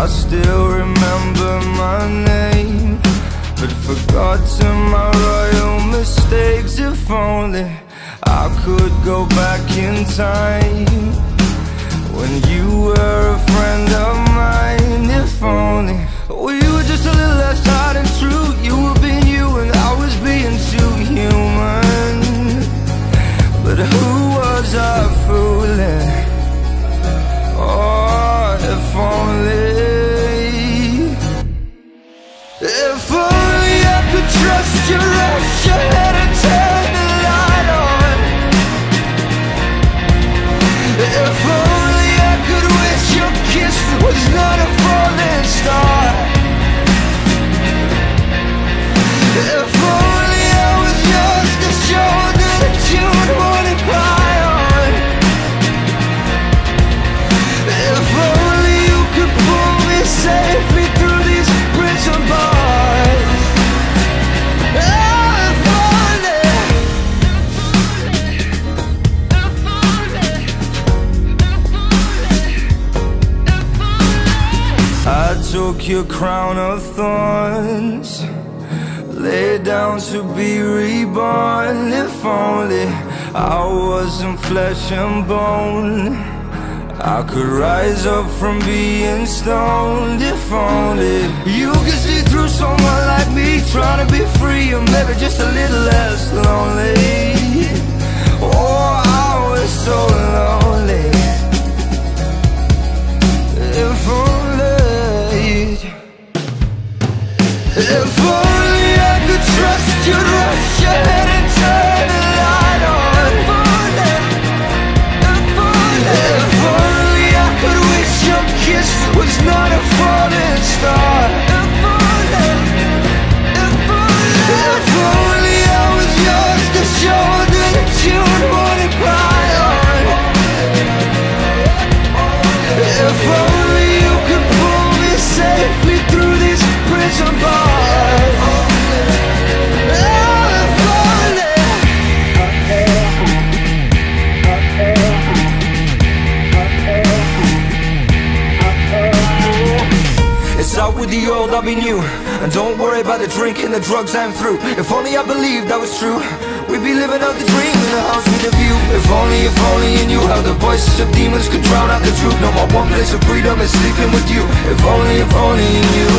I still remember my name But forgotten my royal mistakes If only I could go back in time When you were a friend of mine. Falling took your crown of thorns Lay down to be reborn. If only I wasn't flesh and bone I could rise up from being stoned. If only you could see through someone like me Trying to be free or maybe just a little less lonely with the old, I'll be new. And don't worry about the drink and the drugs I'm through. If only I believed that was true We'd be living out the dream in a house with a view. If only, if only you knew how the voices of demons could drown out the truth. No more one place of freedom is sleeping with you. If only, if only you